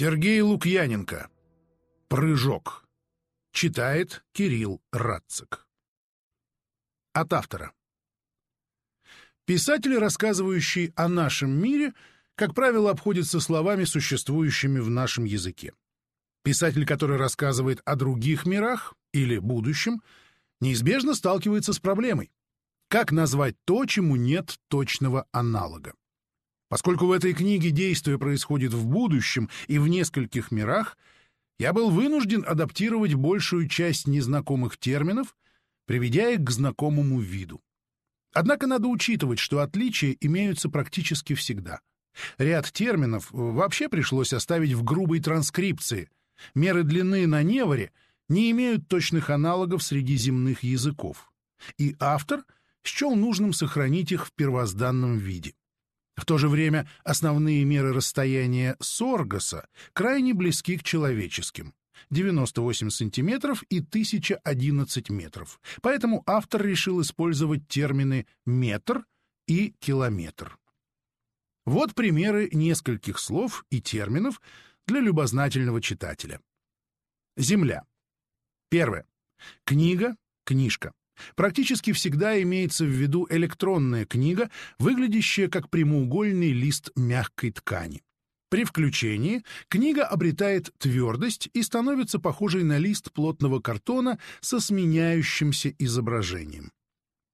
Сергей Лукьяненко. Прыжок. Читает Кирилл Радцик. От автора. Писатели, рассказывающие о нашем мире, как правило, обходятся словами, существующими в нашем языке. Писатель, который рассказывает о других мирах или будущем, неизбежно сталкивается с проблемой. Как назвать то, чему нет точного аналога? Поскольку в этой книге действие происходит в будущем и в нескольких мирах, я был вынужден адаптировать большую часть незнакомых терминов, приведя их к знакомому виду. Однако надо учитывать, что отличия имеются практически всегда. Ряд терминов вообще пришлось оставить в грубой транскрипции. Меры длины на Неваре не имеют точных аналогов среди земных языков. И автор счел нужным сохранить их в первозданном виде. В то же время основные меры расстояния Соргаса крайне близки к человеческим. 98 сантиметров и 1011 метров. Поэтому автор решил использовать термины «метр» и «километр». Вот примеры нескольких слов и терминов для любознательного читателя. Земля. Первое. Книга, книжка. Практически всегда имеется в виду электронная книга, выглядящая как прямоугольный лист мягкой ткани. При включении книга обретает твердость и становится похожей на лист плотного картона со сменяющимся изображением.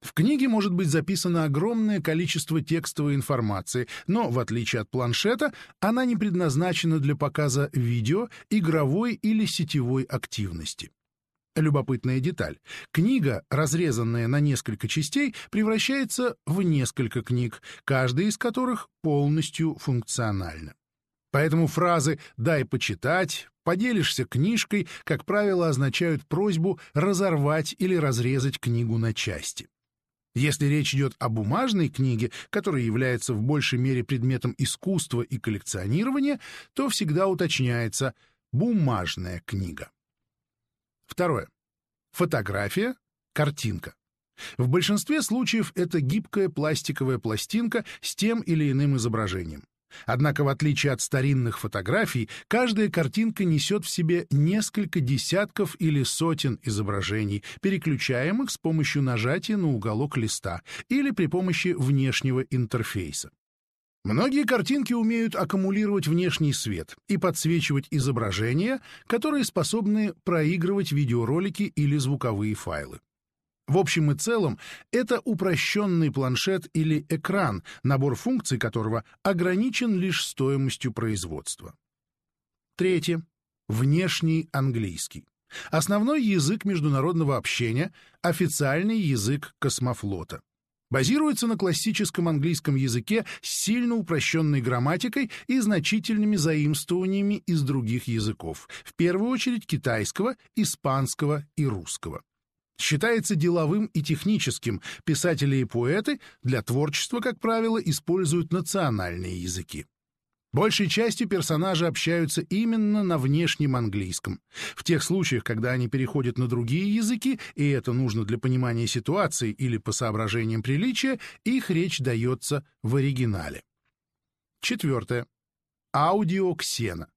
В книге может быть записано огромное количество текстовой информации, но, в отличие от планшета, она не предназначена для показа видео, игровой или сетевой активности. Любопытная деталь. Книга, разрезанная на несколько частей, превращается в несколько книг, каждая из которых полностью функциональна. Поэтому фразы «дай почитать», «поделишься книжкой» как правило означают просьбу разорвать или разрезать книгу на части. Если речь идет о бумажной книге, которая является в большей мере предметом искусства и коллекционирования, то всегда уточняется «бумажная книга». Второе. Фотография, картинка. В большинстве случаев это гибкая пластиковая пластинка с тем или иным изображением. Однако, в отличие от старинных фотографий, каждая картинка несет в себе несколько десятков или сотен изображений, переключаемых с помощью нажатия на уголок листа или при помощи внешнего интерфейса. Многие картинки умеют аккумулировать внешний свет и подсвечивать изображения, которые способны проигрывать видеоролики или звуковые файлы. В общем и целом, это упрощенный планшет или экран, набор функций которого ограничен лишь стоимостью производства. Третье. Внешний английский. Основной язык международного общения — официальный язык космофлота базируется на классическом английском языке с сильно упрощенной грамматикой и значительными заимствованиями из других языков, в первую очередь китайского, испанского и русского. Считается деловым и техническим, писатели и поэты для творчества, как правило, используют национальные языки. Большей частью персонажи общаются именно на внешнем английском. В тех случаях, когда они переходят на другие языки, и это нужно для понимания ситуации или по соображениям приличия, их речь дается в оригинале. Четвертое. Аудиоксена.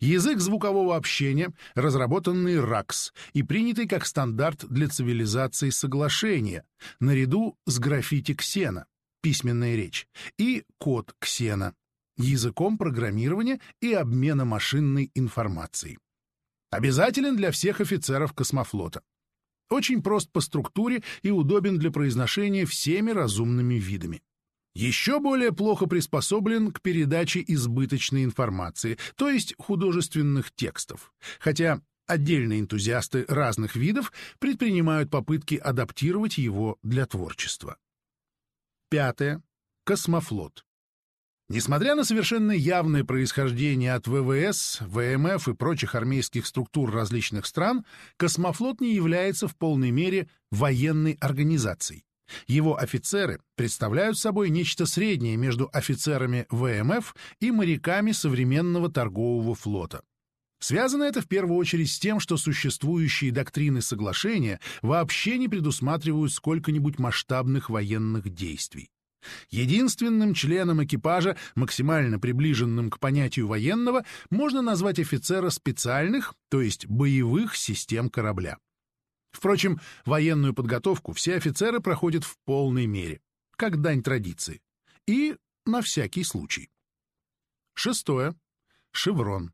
Язык звукового общения, разработанный РАКС и принятый как стандарт для цивилизации соглашения, наряду с граффити Ксена, письменная речь, и код Ксена, языком программирования и обмена машинной информацией. Обязателен для всех офицеров космофлота. Очень прост по структуре и удобен для произношения всеми разумными видами. Еще более плохо приспособлен к передаче избыточной информации, то есть художественных текстов, хотя отдельные энтузиасты разных видов предпринимают попытки адаптировать его для творчества. Пятое. Космофлот. Несмотря на совершенно явное происхождение от ВВС, ВМФ и прочих армейских структур различных стран, космофлот не является в полной мере военной организацией. Его офицеры представляют собой нечто среднее между офицерами ВМФ и моряками современного торгового флота. Связано это в первую очередь с тем, что существующие доктрины соглашения вообще не предусматривают сколько-нибудь масштабных военных действий. Единственным членом экипажа, максимально приближенным к понятию военного, можно назвать офицера специальных, то есть боевых систем корабля. Впрочем, военную подготовку все офицеры проходят в полной мере, как дань традиции. И на всякий случай. Шестое. Шеврон.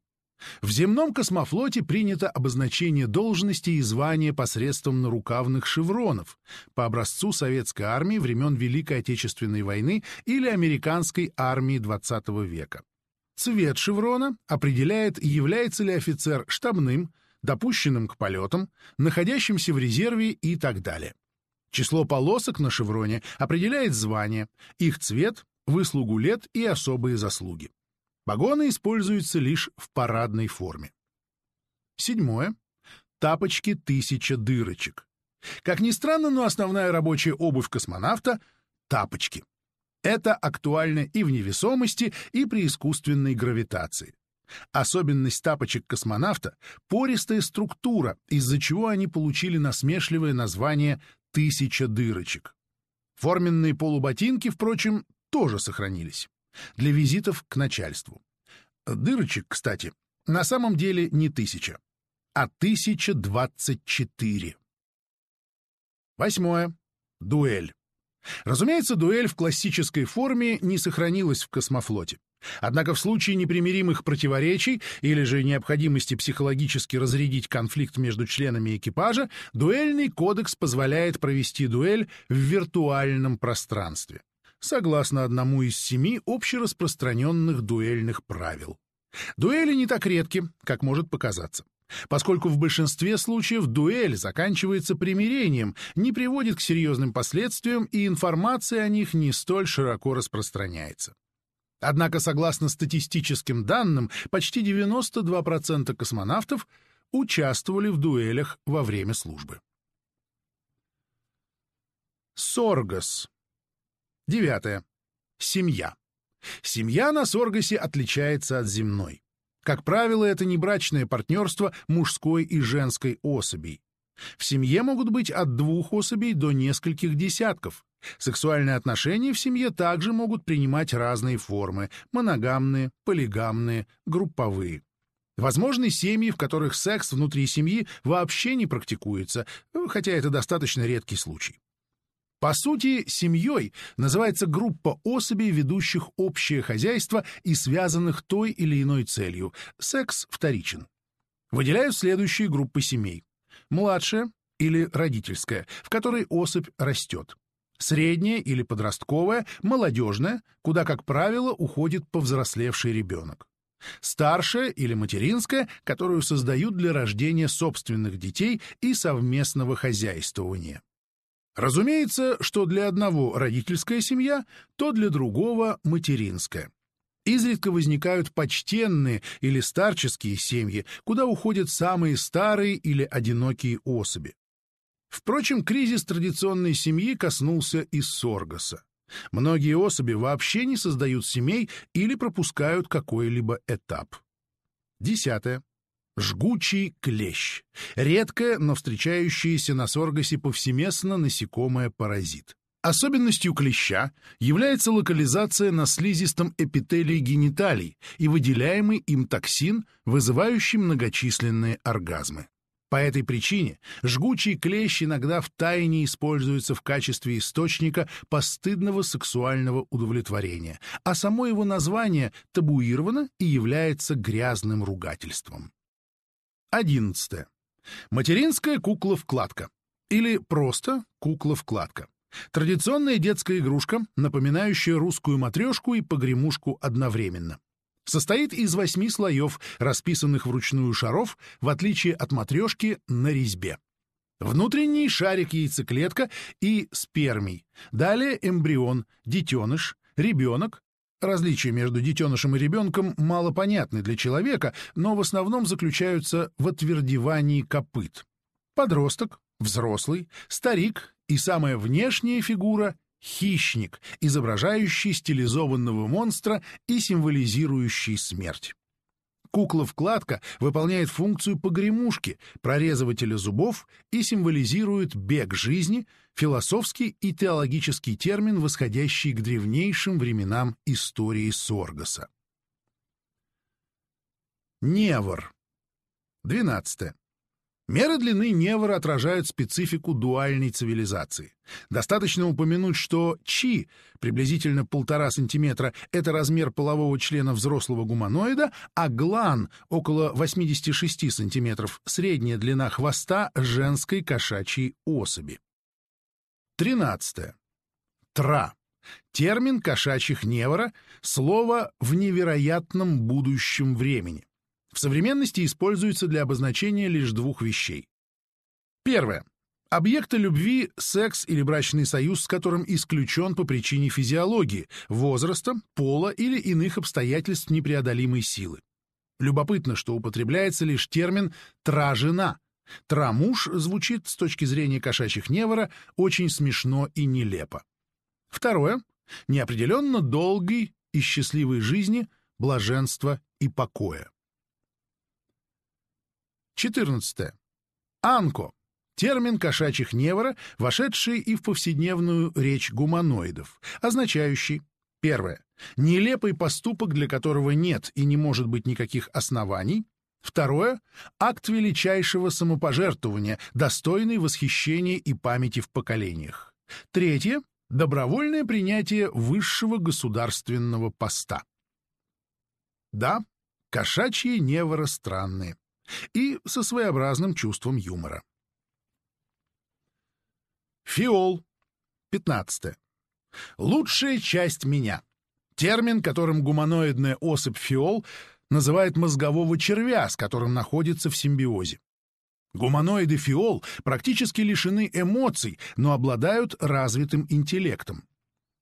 В земном космофлоте принято обозначение должности и звания посредством нарукавных шевронов по образцу советской армии времен Великой Отечественной войны или американской армии XX века. Цвет шеврона определяет, является ли офицер штабным, допущенным к полетам, находящимся в резерве и так далее. Число полосок на шевроне определяет звание, их цвет, выслугу лет и особые заслуги. Погоны используются лишь в парадной форме. Седьмое. Тапочки тысяча дырочек. Как ни странно, но основная рабочая обувь космонавта — тапочки. Это актуально и в невесомости, и при искусственной гравитации. Особенность тапочек космонавта — пористая структура, из-за чего они получили насмешливое название «тысяча дырочек». Форменные полуботинки, впрочем, тоже сохранились для визитов к начальству. Дырочек, кстати, на самом деле не тысяча, а тысяча двадцать четыре. Восьмое. Дуэль. Разумеется, дуэль в классической форме не сохранилась в космофлоте. Однако в случае непримиримых противоречий или же необходимости психологически разрядить конфликт между членами экипажа, дуэльный кодекс позволяет провести дуэль в виртуальном пространстве согласно одному из семи общераспространенных дуэльных правил. Дуэли не так редки, как может показаться, поскольку в большинстве случаев дуэль заканчивается примирением, не приводит к серьезным последствиям и информация о них не столь широко распространяется. Однако, согласно статистическим данным, почти 92% космонавтов участвовали в дуэлях во время службы. Соргас Девятое. Семья. Семья на Соргасе отличается от земной. Как правило, это не брачное партнерство мужской и женской особей. В семье могут быть от двух особей до нескольких десятков. Сексуальные отношения в семье также могут принимать разные формы – моногамные, полигамные, групповые. Возможны семьи, в которых секс внутри семьи вообще не практикуется, хотя это достаточно редкий случай. По сути, семьей называется группа особей, ведущих общее хозяйство и связанных той или иной целью. Секс вторичен. Выделяют следующие группы семей. Младшая или родительская, в которой особь растет. Средняя или подростковая, молодежная, куда, как правило, уходит повзрослевший ребенок. Старшая или материнская, которую создают для рождения собственных детей и совместного хозяйствования. Разумеется, что для одного родительская семья, то для другого материнская. Изредка возникают почтенные или старческие семьи, куда уходят самые старые или одинокие особи. Впрочем, кризис традиционной семьи коснулся и Соргаса. Многие особи вообще не создают семей или пропускают какой-либо этап. Десятое. Жгучий клещ. Редкое, но встречающееся на Соргасе повсеместно насекомое-паразит. Особенностью клеща является локализация на слизистом эпителии гениталий и выделяемый им токсин, вызывающий многочисленные оргазмы. По этой причине жгучий клещ иногда втайне используется в качестве источника постыдного сексуального удовлетворения, а само его название табуировано и является грязным ругательством. 11. Материнская кукла-вкладка. Или просто кукла-вкладка. Традиционная детская игрушка, напоминающая русскую матрешку и погремушку одновременно. Состоит из восьми слоев, расписанных вручную шаров, в отличие от матрешки на резьбе. Внутренний шарик-яйцеклетка и спермий. Далее эмбрион, детеныш, ребенок, Различия между детенышем и ребенком мало понятны для человека, но в основном заключаются в отвердевании копыт. Подросток, взрослый, старик и самая внешняя фигура — хищник, изображающий стилизованного монстра и символизирующий смерть. Кукла-вкладка выполняет функцию погремушки, прорезывателя зубов и символизирует бег жизни, философский и теологический термин, восходящий к древнейшим временам истории Соргаса. Невр. 12. Меры длины невра отражают специфику дуальной цивилизации. Достаточно упомянуть, что чи, приблизительно полтора сантиметра, это размер полового члена взрослого гуманоида, а глан, около 86 сантиметров, средняя длина хвоста женской кошачьей особи. 13. Тра. Термин кошачьих невра, слово в невероятном будущем времени в современности используется для обозначения лишь двух вещей. Первое. Объекты любви — секс или брачный союз, с которым исключен по причине физиологии, возраста, пола или иных обстоятельств непреодолимой силы. Любопытно, что употребляется лишь термин «тра-жена». «Тра-муж» звучит с точки зрения кошачьих невора очень смешно и нелепо. Второе. Неопределенно долгой и счастливой жизни, блаженства и покоя. 14. Анко. Термин кошачьих невора, вошедший и в повседневную речь гуманоидов, означающий Первое. Нелепый поступок, для которого нет и не может быть никаких оснований. Второе. Акт величайшего самопожертвования, достойный восхищения и памяти в поколениях. Третье. Добровольное принятие высшего государственного поста. Да, кошачьи невора странные и со своеобразным чувством юмора. Фиол. 15. Лучшая часть меня. Термин, которым гуманоидная особь фиол называет мозгового червя, с которым находится в симбиозе. Гуманоиды фиол практически лишены эмоций, но обладают развитым интеллектом.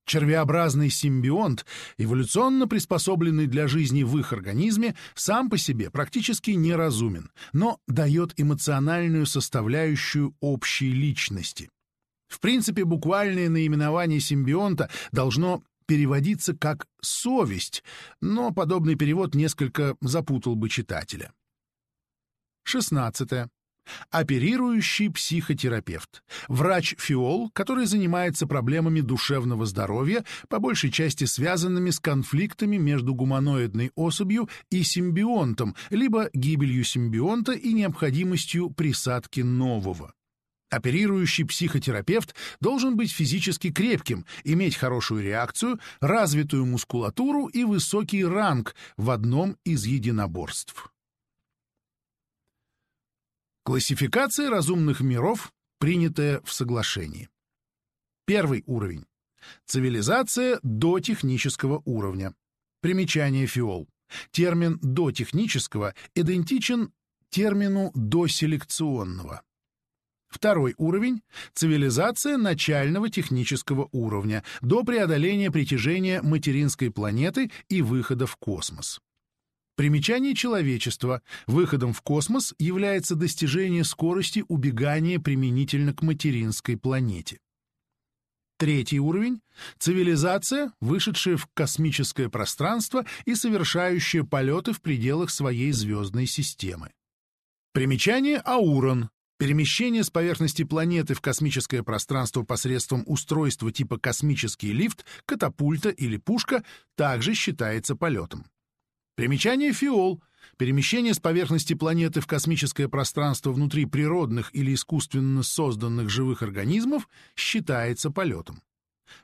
Червеобразный симбионт, эволюционно приспособленный для жизни в их организме, сам по себе практически неразумен, но дает эмоциональную составляющую общей личности. В принципе, буквальное наименование симбионта должно переводиться как «совесть», но подобный перевод несколько запутал бы читателя. 16. Оперирующий психотерапевт. Врач-фиол, который занимается проблемами душевного здоровья, по большей части связанными с конфликтами между гуманоидной особью и симбионтом, либо гибелью симбионта и необходимостью присадки нового. Оперирующий психотерапевт должен быть физически крепким, иметь хорошую реакцию, развитую мускулатуру и высокий ранг в одном из единоборств. Классификация разумных миров, принятая в соглашении. Первый уровень. Цивилизация до технического уровня. Примечание фиол. Термин «до технического» идентичен термину «до селекционного». Второй уровень — цивилизация начального технического уровня, до преодоления притяжения материнской планеты и выхода в космос. Примечание человечества. Выходом в космос является достижение скорости убегания применительно к материнской планете. Третий уровень — цивилизация, вышедшая в космическое пространство и совершающая полеты в пределах своей звездной системы. Примечание Аурон. Перемещение с поверхности планеты в космическое пространство посредством устройства типа космический лифт, катапульта или пушка также считается полетом. Примечание фиол. Перемещение с поверхности планеты в космическое пространство внутри природных или искусственно созданных живых организмов считается полетом.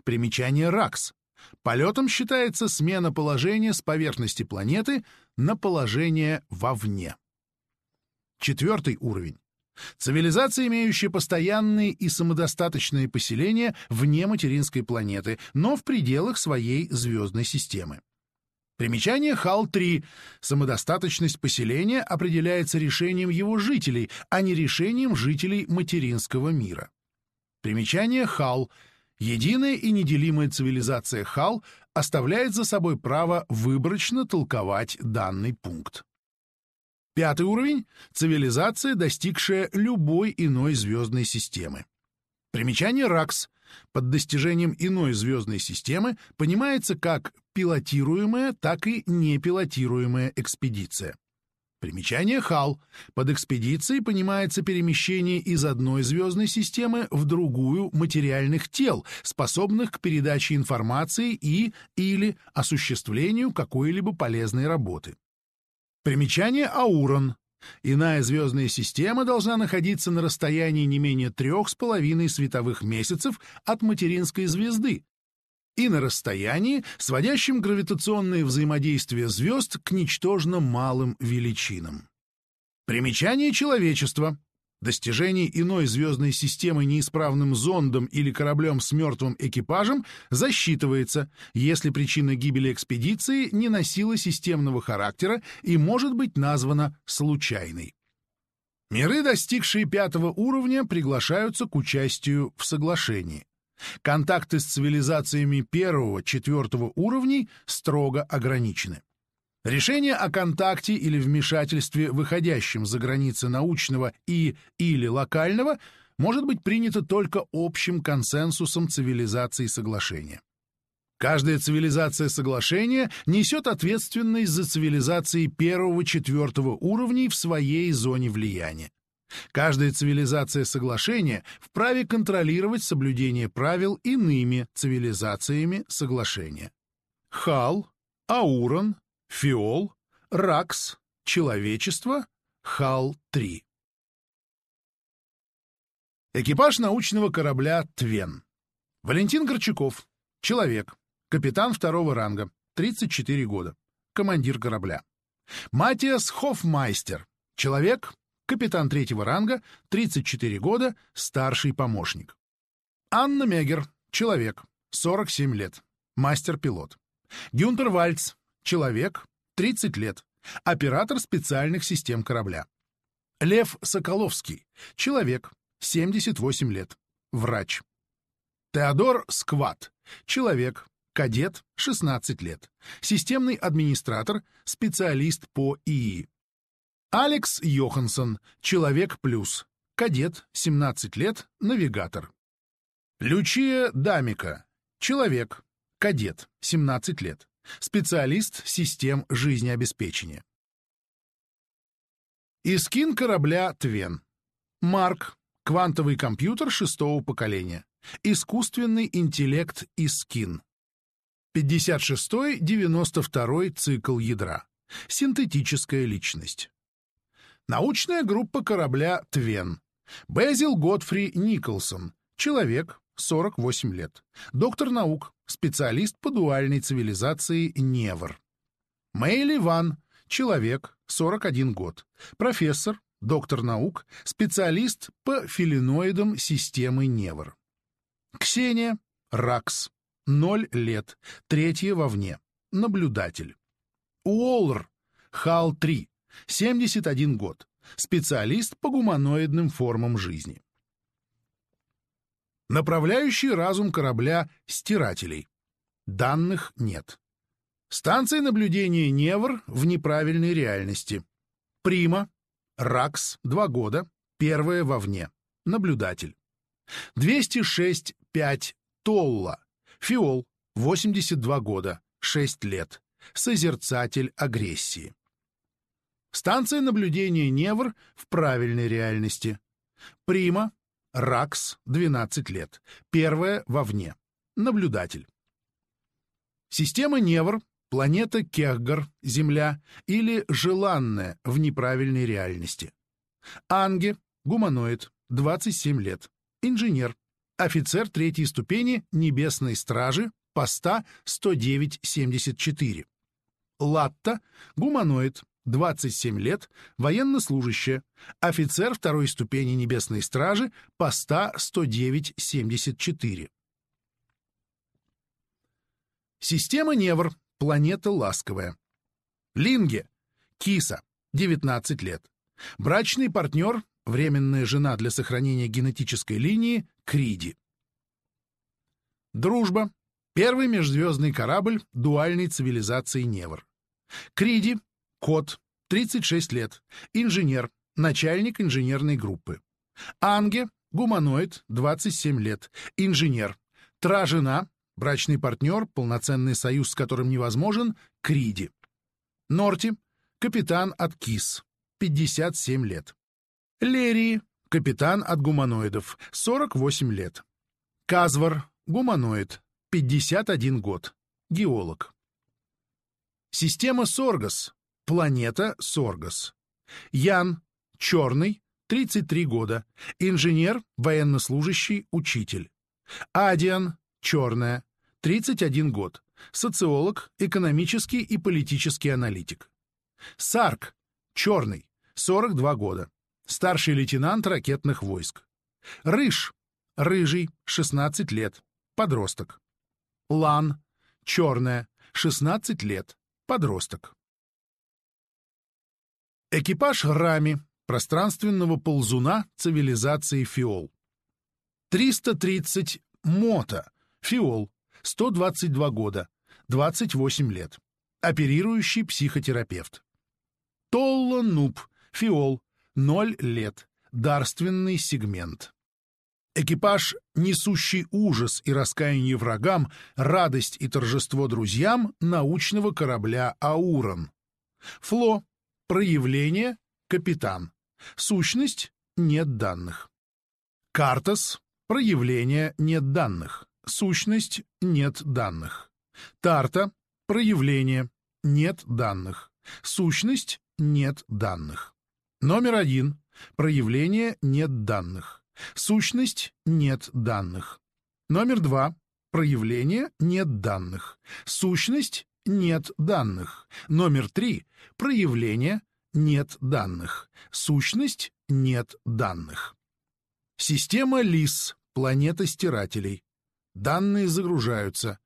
Примечание РАКС. Полетом считается смена положения с поверхности планеты на положение вовне. Четвертый уровень. Цивилизация, имеющая постоянные и самодостаточные поселения вне материнской планеты, но в пределах своей звездной системы. Примечание ХАЛ-3. Самодостаточность поселения определяется решением его жителей, а не решением жителей материнского мира. Примечание ХАЛ. Единая и неделимая цивилизация ХАЛ оставляет за собой право выборочно толковать данный пункт. Пятый уровень — цивилизация, достигшая любой иной звездной системы. Примечание РАКС. Под достижением иной звездной системы понимается как пилотируемая, так и непилотируемая экспедиция. Примечание ХАЛ. Под экспедицией понимается перемещение из одной звездной системы в другую материальных тел, способных к передаче информации и или осуществлению какой-либо полезной работы. Примечание Аурон. Иная звездная система должна находиться на расстоянии не менее трех с половиной световых месяцев от материнской звезды и на расстоянии, сводящем гравитационное взаимодействие звезд к ничтожно малым величинам. Примечание человечества. Достижение иной звездной системы неисправным зондом или кораблем с мертвым экипажем засчитывается, если причина гибели экспедиции не носила системного характера и может быть названа случайной. Миры, достигшие пятого уровня, приглашаются к участию в соглашении. Контакты с цивилизациями первого-четвертого уровней строго ограничены. Решение о контакте или вмешательстве, выходящем за границы научного и или локального, может быть принято только общим консенсусом цивилизаций соглашения. Каждая цивилизация соглашения несет ответственность за цивилизации первого-четвертого уровней в своей зоне влияния. Каждая цивилизация соглашения вправе контролировать соблюдение правил иными цивилизациями соглашения. Хал, Аурон, Фиол, Ракс, Человечество, Хал-3. Экипаж научного корабля «Твен». Валентин Горчаков. Человек. Капитан второго ранга. 34 года. Командир корабля. Матиас Хофмайстер. Человек. Капитан третьего ранга. 34 года. Старший помощник. Анна Мегер. Человек. 47 лет. Мастер-пилот. Гюнтер Вальц. Человек, 30 лет. Оператор специальных систем корабля. Лев Соколовский. Человек, 78 лет. Врач. Теодор Скват. Человек, кадет, 16 лет. Системный администратор, специалист по ИИ. Алекс Йоханссон. Человек плюс. Кадет, 17 лет, навигатор. Лючия Дамика. Человек, кадет, 17 лет. Специалист систем жизнеобеспечения. Искин корабля «Твен». Марк. Квантовый компьютер шестого поколения. Искусственный интеллект Искин. 56-92 цикл ядра. Синтетическая личность. Научная группа корабля «Твен». Безил Годфри Николсон. Человек. 48 лет. Доктор наук, специалист по дуальной цивилизации Невр. Мэйли Ван, человек, 41 год. Профессор, доктор наук, специалист по филиноидам системы Невр. Ксения, Ракс, 0 лет, третья вовне, наблюдатель. Уоллер, Хал-3, 71 год, специалист по гуманоидным формам жизни. Направляющий разум корабля стирателей. Данных нет. Станция наблюдения Невр в неправильной реальности. Прима. Ракс. Два года. Первая вовне. Наблюдатель. 206-5. Толла. Фиол. 82 года. 6 лет. Созерцатель агрессии. Станция наблюдения Невр в правильной реальности. Прима. Ракс, 12 лет. Первая вовне. Наблюдатель. Система Невр, планета Кехгар, Земля или желанная в неправильной реальности. Анге, гуманоид, 27 лет. Инженер. Офицер третьей ступени Небесной Стражи, поста 109-74. Латта, гуманоид, 27 лет, военнослужащая, офицер второй ступени Небесной Стражи, поста 109-74. Система Невр, планета ласковая. Линге, киса, 19 лет. Брачный партнер, временная жена для сохранения генетической линии, Криди. Дружба, первый межзвездный корабль дуальной цивилизации Невр. Криди, Кот, 36 лет, инженер, начальник инженерной группы. Анге, гуманоид, 27 лет, инженер. Тра-жена, брачный партнер, полноценный союз с которым невозможен, Криди. Норти, капитан от КИС, 57 лет. Лерии, капитан от гуманоидов, 48 лет. Казвар, гуманоид, 51 год, геолог. Система Соргас, планета Соргас. Ян, черный, 33 года, инженер, военнослужащий, учитель. Адиан, черная, 31 год, социолог, экономический и политический аналитик. Сарк, черный, 42 года, старший лейтенант ракетных войск. Рыж, рыжий, 16 лет, подросток. Лан, черная, 16 лет, подросток. Экипаж Рами, пространственного ползуна цивилизации Фиол. 330 Мота, Фиол, 122 года, 28 лет. Оперирующий психотерапевт. Толло Нуб, Фиол, 0 лет. Дарственный сегмент. Экипаж, несущий ужас и раскаяние врагам, радость и торжество друзьям научного корабля «Аурон». Фло. Проявление. Капитан. Сущность. Нет данных. Картас. Проявление. Нет данных. Сущность. Нет данных. Тарта. Проявление. Нет данных. Сущность. Нет данных. Номер один. Проявление. Нет данных. Сущность. Нет данных. Номер два. Проявление. Нет данных. Сущность. Нет данных. Номер три. Проявление. Нет данных. Сущность. Нет данных. Система ЛИС. Планета стирателей. Данные загружаются.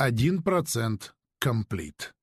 1% комплит.